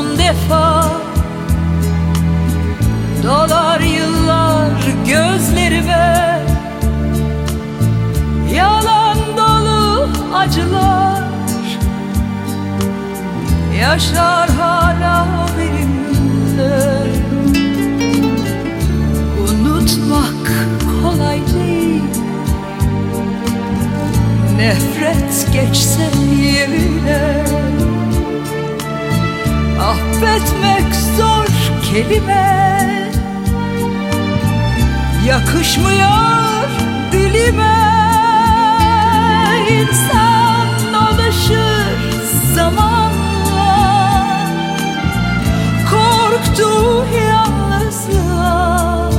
son defa. Dolar yıllar gözlerime Yalan dolu acılar Yaşar hala benimle. Unutmak kolay değil. Nefret geçse yerine Affetmek zor kelime. Yakışmıyor dilime. İnsan alışır zamanla. Korktuğu yalnızlığa.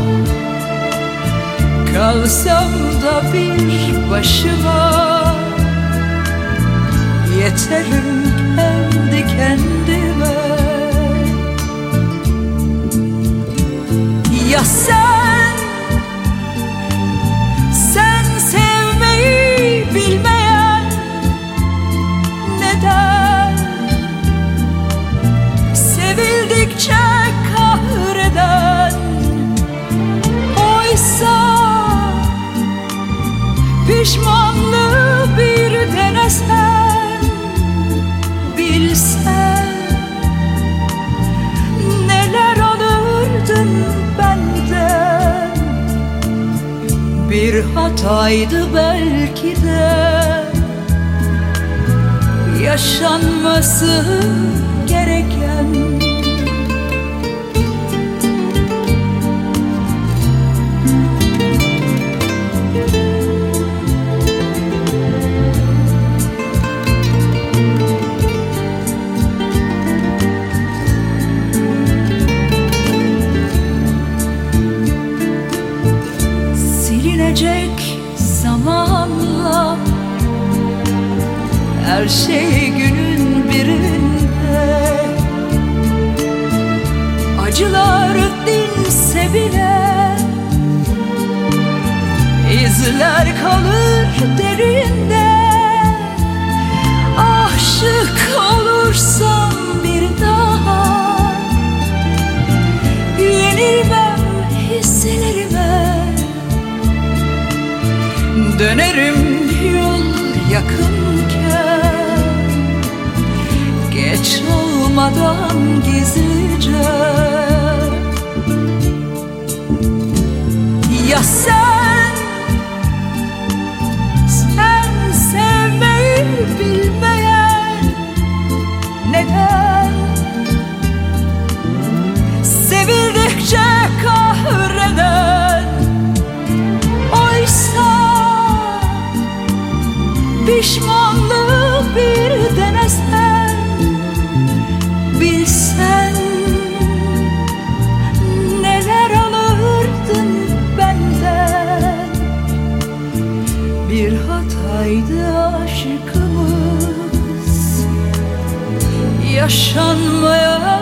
Kalsam da bir başıma. Yeterim Ya Bir hataydı belki de. Yaşanması gereken silinecek zamanla. Her şey günün birinde. Acılar dinse bile izler kalır derinde Dönerim yol yakınken. Geç olmadan gizlice. Ya sen Sen sevmeyi bilmeyen Neden? Sevildikçe kahreden Pişmanlığı bir denesen Bilsen Neler alırdın benden. Bir hataydı aşkımız Yaşanmaya